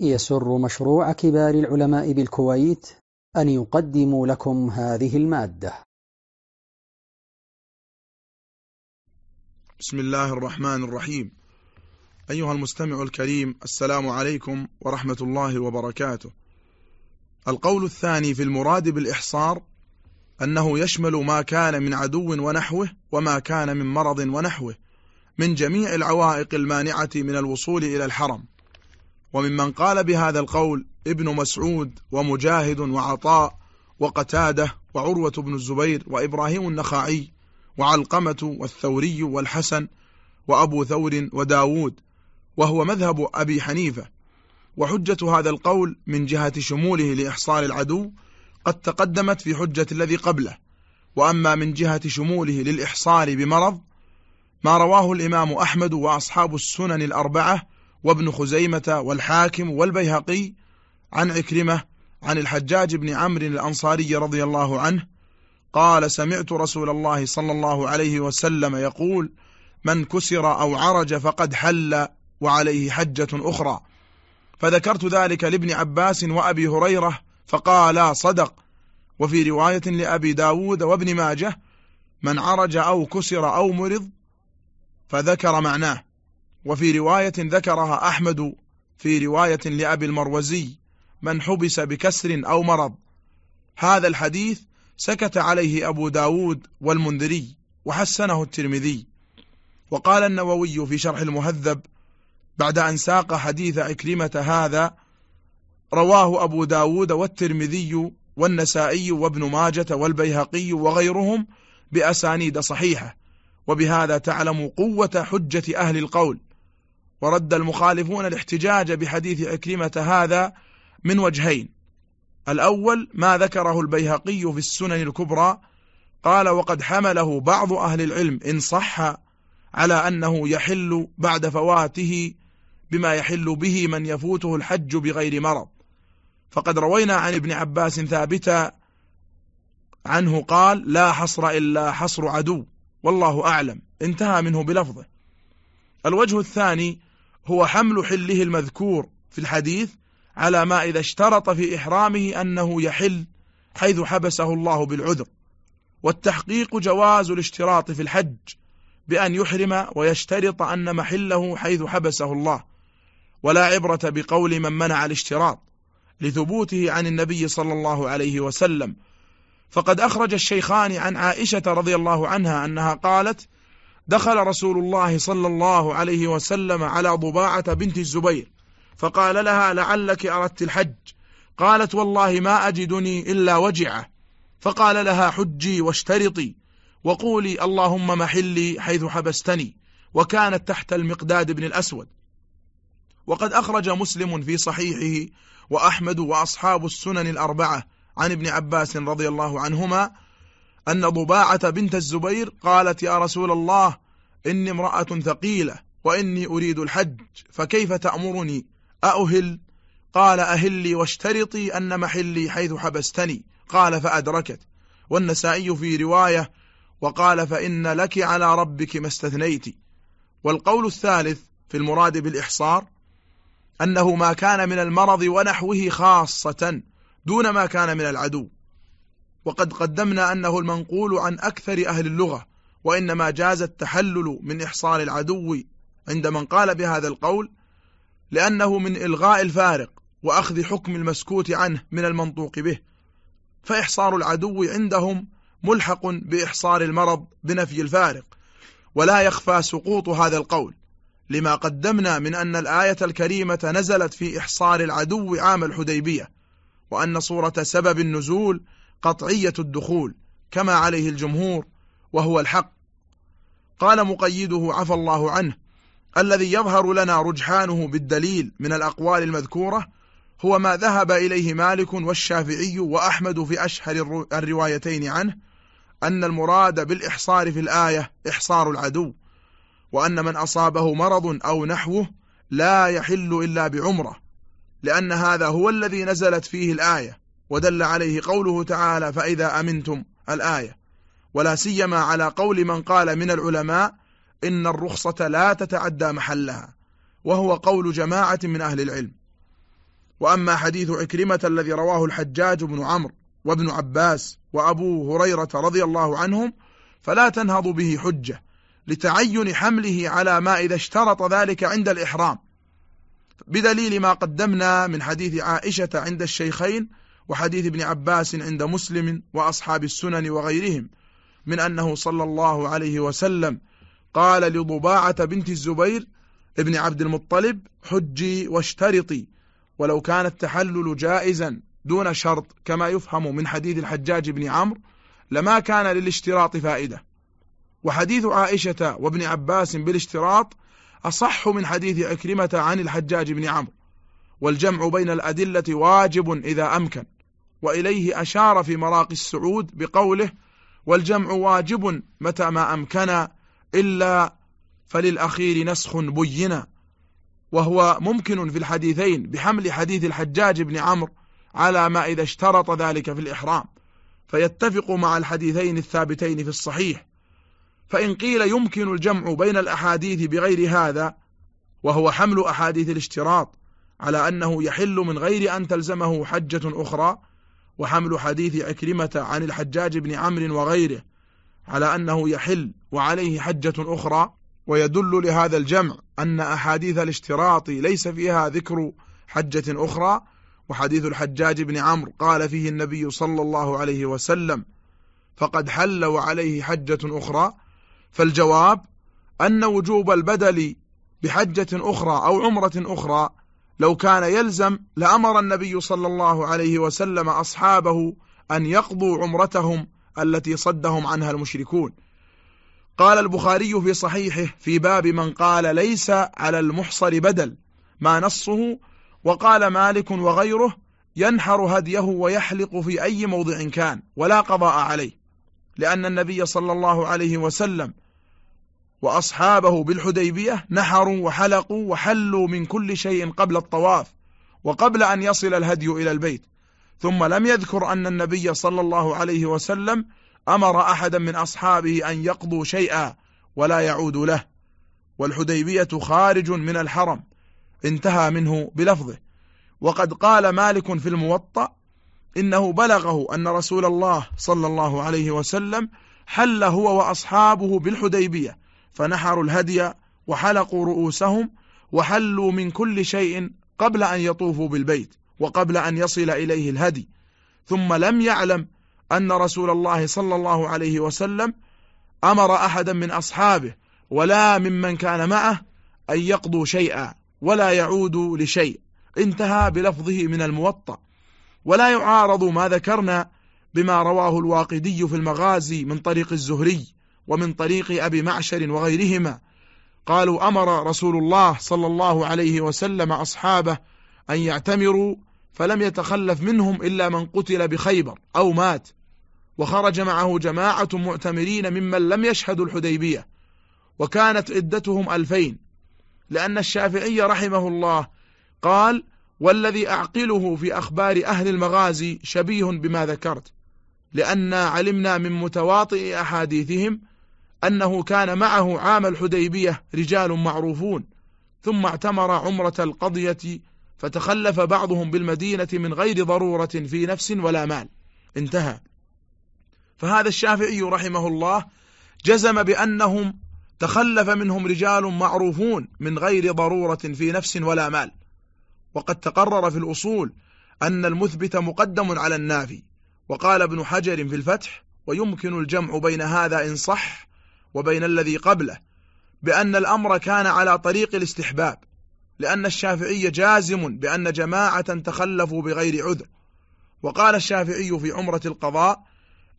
يسر مشروع كبار العلماء بالكويت أن يقدم لكم هذه المادة. بسم الله الرحمن الرحيم. أيها المستمع الكريم السلام عليكم ورحمة الله وبركاته. القول الثاني في المراد بالإحصار أنه يشمل ما كان من عدو ونحوه وما كان من مرض ونحوه من جميع العوائق المانعة من الوصول إلى الحرم. وممن قال بهذا القول ابن مسعود ومجاهد وعطاء وقتادة وعروة بن الزبير وإبراهيم النخعي وعلقمة والثوري والحسن وأبو ثور وداود وهو مذهب أبي حنيفة. وحجة هذا القول من جهة شموله لإحصار العدو قد تقدمت في حجة الذي قبله. وأما من جهة شموله للإحصار بمرض ما رواه الإمام أحمد وأصحاب السنن الأربعة وابن خزيمة والحاكم والبيهقي عن عكرمة عن الحجاج بن عمرو الأنصاري رضي الله عنه قال سمعت رسول الله صلى الله عليه وسلم يقول من كسر أو عرج فقد حل وعليه حجة أخرى فذكرت ذلك لابن عباس وأبي هريرة فقالا صدق وفي رواية لأبي داود وابن ماجه من عرج أو كسر أو مرض فذكر معناه وفي رواية ذكرها أحمد في رواية لأبي المروزي من حبس بكسر أو مرض. هذا الحديث سكت عليه أبو داود والمنذري وحسنه الترمذي. وقال النووي في شرح المهذب بعد أن ساق حديث عكرمة هذا رواه أبو داود والترمذي والنسائي وابن ماجة والبيهقي وغيرهم بأسانيد صحيحة. وبهذا تعلم قوة حجة أهل القول. ورد المخالفون الاحتجاج بحديث عكرمة هذا من وجهين. الأول ما ذكره البيهقي في السنن الكبرى قال وقد حمله بعض أهل العلم إن صح على أنه يحل بعد فواته بما يحل به من يفوته الحج بغير مرض فقد روينا عن ابن عباس ثابتا عنه قال لا حصر إلا حصر عدو والله أعلم انتهى منه بلفظه. الوجه الثاني هو حمل حله المذكور في الحديث على ما إذا اشترط في إحرامه أنه يحل حيث حبسه الله بالعذر. والتحقيق جواز الاشتراط في الحج بأن يحرم ويشترط أن محله حيث حبسه الله. ولا عبرة بقول من منع الاشتراط لثبوته عن النبي صلى الله عليه وسلم. فقد أخرج الشيخان عن عائشة رضي الله عنها أنها قالت دخل رسول الله صلى الله عليه وسلم على ضباعة بنت الزبير فقال لها لعلك أردت الحج. قالت والله ما أجدني إلا وجعة. فقال لها حجي واشترطي وقولي اللهم محلي حيث حبستني وكانت تحت المقداد بن الأسود. وقد أخرج مسلم في صحيحه وأحمد وأصحاب السنن الأربعة عن ابن عباس رضي الله عنهما أن ضباعة بنت الزبير قالت يا رسول الله إني امرأة ثقيلة وإني أريد الحج فكيف تأمرني؟ أأهل؟ قال أهلي واشترطي أن محلي حيث حبستني. قال فأدركت. والنسائي في رواية وقال فإن لك على ربك ما استثنيت. والقول الثالث في المراد بالإحصار أنه ما كان من المرض ونحوه خاصة دون ما كان من العدو. وقد قدمنا أنه المنقول عن أكثر أهل اللغة وإنما جاز التحلل من إحصار العدو عند من قال بهذا القول لأنه من إلغاء الفارق وأخذ حكم المسكوت عنه من المنطوق به فإحصار العدو عندهم ملحق بإحصار المرض بنفي الفارق ولا يخفى سقوط هذا القول لما قدمنا من أن الآية الكريمة نزلت في إحصار العدو عام الحديبية وأن صورة سبب النزول قطعية الدخول كما عليه الجمهور وهو الحق. قال مقيده عفى الله عنه الذي يظهر لنا رجحانه بالدليل من الأقوال المذكورة هو ما ذهب إليه مالك والشافعي وأحمد في أشهر الروايتين عنه أن المراد بالإحصار في الآية إحصار العدو وأن من أصابه مرض أو نحوه لا يحل إلا بعمرة لأن هذا هو الذي نزلت فيه الآية. ودل عليه قوله تعالى فإذا أمنتم الآية. ولا سيما على قول من قال من العلماء إن الرخصة لا تتعدى محلها وهو قول جماعة من أهل العلم. وأما حديث عكرمة الذي رواه الحجاج بن عمرو وابن عباس وأبو هريرة رضي الله عنهم فلا تنهض به حجة لتعين حمله على ما إذا اشترط ذلك عند الإحرام. بدليل ما قدمنا من حديث عائشة عند الشيخين وحديث ابن عباس عند مسلم وأصحاب السنن وغيرهم من أنه صلى الله عليه وسلم قال لضباعة بنت الزبير ابن عبد المطلب حجي واشترطي ولو كان التحلل جائزا دون شرط كما يفهم من حديث الحجاج بن عمرو لما كان للاشتراط فائدة. وحديث عائشة وابن عباس بالاشتراط أصح من حديث عكرمة عن الحجاج بن عمرو والجمع بين الأدلة واجب إذا أمكن. وإليه أشار في مراقي السعود بقوله والجمع واجب متى ما أمكن إلا فللأخير نسخ بينا وهو ممكن في الحديثين بحمل حديث الحجاج بن عمرو على ما إذا اشترط ذلك في الإحرام. فيتفق مع الحديثين الثابتين في الصحيح. فإن قيل يمكن الجمع بين الأحاديث بغير هذا وهو حمل أحاديث الاشتراط على أنه يحل من غير أن تلزمه حجة أخرى وحمل حديث عكرمة عن الحجاج بن عمرو وغيره على أنه يحل وعليه حجة أخرى ويدل لهذا الجمع أن أحاديث الاشتراط ليس فيها ذكر حجة أخرى وحديث الحجاج بن عمرو قال فيه النبي صلى الله عليه وسلم فقد حل وعليه حجة أخرى فالجواب أن وجوب البدل بحجة أخرى أو عمرة أخرى لو كان يلزم لأمر النبي صلى الله عليه وسلم أصحابه أن يقضوا عمرتهم التي صدهم عنها المشركون. قال البخاري في صحيحه في باب من قال ليس على المحصر بدل ما نصه وقال مالك وغيره ينحر هديه ويحلق في أي موضع كان ولا قضاء عليه لأن النبي صلى الله عليه وسلم وأصحابه بالحديبية نحروا وحلقوا وحلوا من كل شيء قبل الطواف وقبل أن يصل الهدي إلى البيت. ثم لم يذكر أن النبي صلى الله عليه وسلم أمر أحدا من أصحابه أن يقضوا شيئا ولا يعود له. والحديبية خارج من الحرم انتهى منه بلفظه. وقد قال مالك في الموطأ إنه بلغه أن رسول الله صلى الله عليه وسلم حل هو وأصحابه بالحديبية فنحروا الهدي وحلقوا رؤوسهم وحلوا من كل شيء قبل أن يطوفوا بالبيت وقبل أن يصل إليه الهدي. ثم لم يعلم أن رسول الله صلى الله عليه وسلم أمر أحدا من أصحابه ولا ممن كان معه أن يقضوا شيئا ولا يعودوا لشيء. انتهى بلفظه من الموطأ. ولا يعارض ما ذكرنا بما رواه الواقدي في المغازي من طريق الزهري. ومن طريق أبي معشر وغيرهما. قالوا أمر رسول الله صلى الله عليه وسلم أصحابه أن يعتمروا فلم يتخلف منهم إلا من قتل بخيبر أو مات. وخرج معه جماعة معتمرين ممن لم يشهدوا الحديبية. وكانت عدتهم ألفين. لأن الشافعي رحمه الله قال والذي أعقله في أخبار أهل المغازي شبيه بما ذكرت لأن علمنا من متواطئ أحاديثهم أنه كان معه عام الحديبية رجال معروفون ثم اعتمر عمرة القضية فتخلف بعضهم بالمدينة من غير ضرورة في نفس ولا مال. انتهى. فهذا الشافعي رحمه الله جزم بأنهم تخلف منهم رجال معروفون من غير ضرورة في نفس ولا مال. وقد تقرر في الأصول أن المثبت مقدم على النافي وقال ابن حجر في الفتح ويمكن الجمع بين هذا إن صح وبين الذي قبله بأن الأمر كان على طريق الاستحباب لأن الشافعي جازم بأن جماعة تخلفوا بغير عذر. وقال الشافعي في عمرة القضاء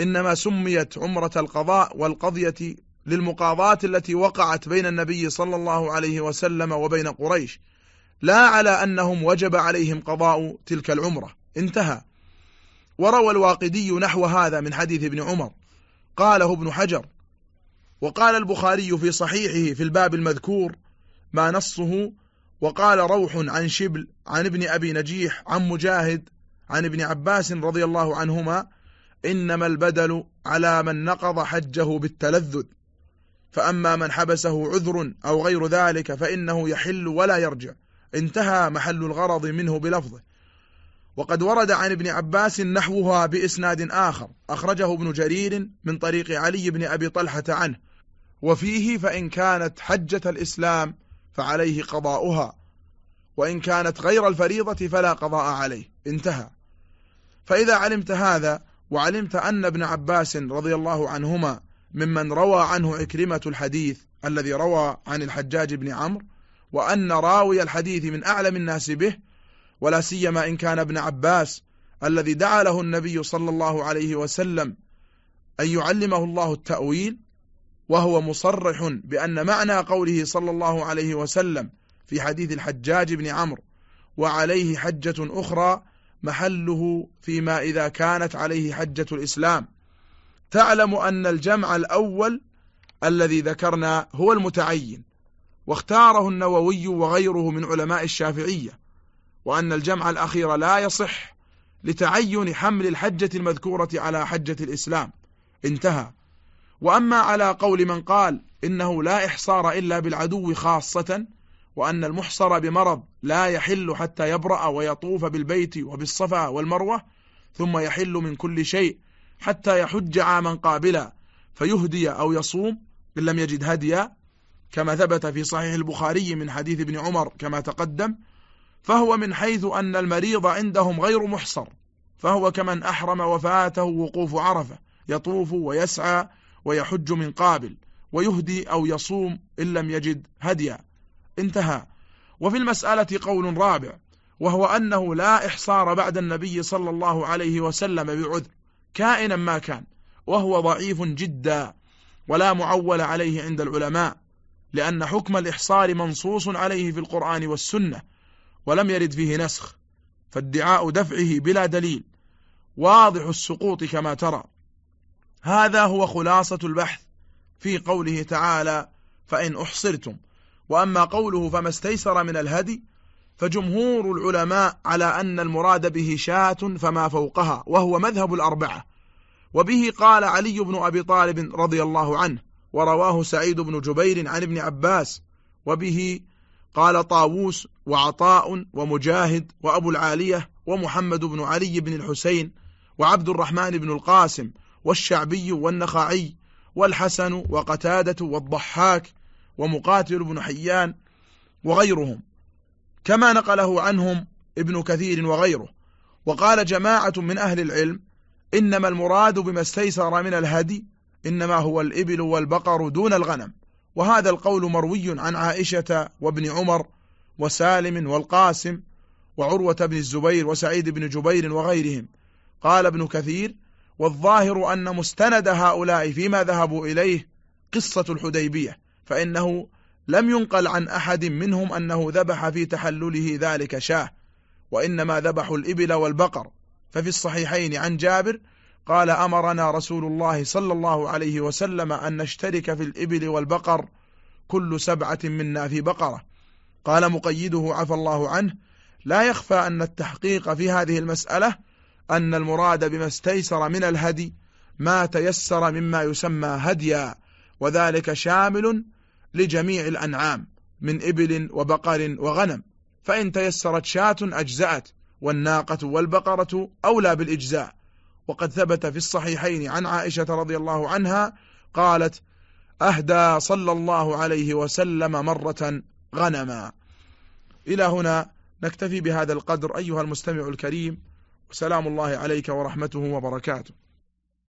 إنما سميت عمرة القضاء والقضية للمقاضاة التي وقعت بين النبي صلى الله عليه وسلم وبين قريش لا على أنهم وجب عليهم قضاء تلك العمرة. انتهى. وروى الواقدي نحو هذا من حديث ابن عمر. قاله ابن حجر وقال البخاري في صحيحه في الباب المذكور ما نصه وقال روح عن شبل عن ابن أبي نجيح عن مجاهد عن ابن عباس رضي الله عنهما إنما البدل على من نقض حجه بالتلذذ فأما من حبسه عذر أو غير ذلك فإنه يحل ولا يرجع انتهى محل الغرض منه بلفظه. وقد ورد عن ابن عباس نحوها بإسناد آخر أخرجه ابن جرير من طريق علي بن أبي طلحة عنه وفيه فإن كانت حجة الإسلام فعليه قضاؤها وإن كانت غير الفريضة فلا قضاء عليه انتهى. فإذا علمت هذا وعلمت أن ابن عباس رضي الله عنهما ممن روى عنه عكرمة الحديث الذي روى عن الحجاج بن عمرو وأن راوي الحديث من أعلم الناس به ولا سيما إن كان ابن عباس الذي دعا له النبي صلى الله عليه وسلم أن يعلمه الله التأويل وهو مصرح بأن معنى قوله صلى الله عليه وسلم في حديث الحجاج بن عمرو وعليه حجة أخرى محله فيما إذا كانت عليه حجة الإسلام. تعلم أن الجمع الأول الذي ذكرنا هو المتعين واختاره النووي وغيره من علماء الشافعية. وأن الجمع الأخير لا يصح لتعين حمل الحجة المذكورة على حجة الإسلام. انتهى. وأما على قول من قال إنه لا إحصار إلا بالعدو خاصة وأن المحصر بمرض لا يحل حتى يبرأ ويطوف بالبيت وبالصفا والمروة ثم يحل من كل شيء حتى يحج عاما قابلا فيهدي أو يصوم إن لم يجد هديا كما ثبت في صحيح البخاري من حديث ابن عمر كما تقدم فهو من حيث أن المريض عندهم غير محصر فهو كمن أحرم وفاته وقوف عرفة يطوف ويسعى ويحج من قابل ويهدي أو يصوم إن لم يجد هديا. انتهى. وفي المسألة قول رابع وهو أنه لا إحصار بعد النبي صلى الله عليه وسلم بعذر كائنا ما كان وهو ضعيف جدا ولا معول عليه عند العلماء لأن حكم الإحصار منصوص عليه في القرآن والسنة ولم يرد فيه نسخ فادعاء دفعه بلا دليل واضح السقوط كما ترى. هذا هو خلاصة البحث في قوله تعالى فإن أحصرتم وأما قوله فما استيسر من الهدي فجمهور العلماء على أن المراد به شاة فما فوقها وهو مذهب الأربعة. وبه قال علي بن أبي طالب رضي الله عنه ورواه سعيد بن جبير عن ابن عباس وبه قال طاووس وعطاء ومجاهد وأبو العالية ومحمد بن علي بن الحسين وعبد الرحمن بن القاسم والشعبي والنخعي والحسن وقتادة والضحاك ومقاتل بن حيان وغيرهم. كما نقله عنهم ابن كثير وغيره. وقال جماعة من أهل العلم إنما المراد بما استيسر من الهدي إنما هو الإبل والبقر دون الغنم. وهذا القول مروي عن عائشة وابن عمر وسالم والقاسم وعروة بن الزبير وسعيد بن جبير وغيرهم. قال ابن كثير والظاهر أن مستند هؤلاء فيما ذهبوا إليه قصة الحديبية فإنه لم ينقل عن أحد منهم أنه ذبح في تحلله ذلك شاة وإنما ذبحوا الإبل والبقر. ففي الصحيحين عن جابر قال أمرنا رسول الله صلى الله عليه وسلم أن نشترك في الإبل والبقر كل سبعة منا في بقرة. قال مقيده عفى الله عنه لا يخفى أن التحقيق في هذه المسألة أن المراد بما استيسر من الهدي ما تيسر مما يسمى هديا وذلك شامل لجميع الأنعام من إبل وبقر وغنم. فإن تيسرت شاة أجزأت والناقة والبقرة أولى بالإجزاء. وقد ثبت في الصحيحين عن عائشة رضي الله عنها قالت أهدى صلى الله عليه وسلم مرة غنما. إلى هنا نكتفي بهذا القدر أيها المستمع الكريم. وسلام الله عليك ورحمته وبركاته.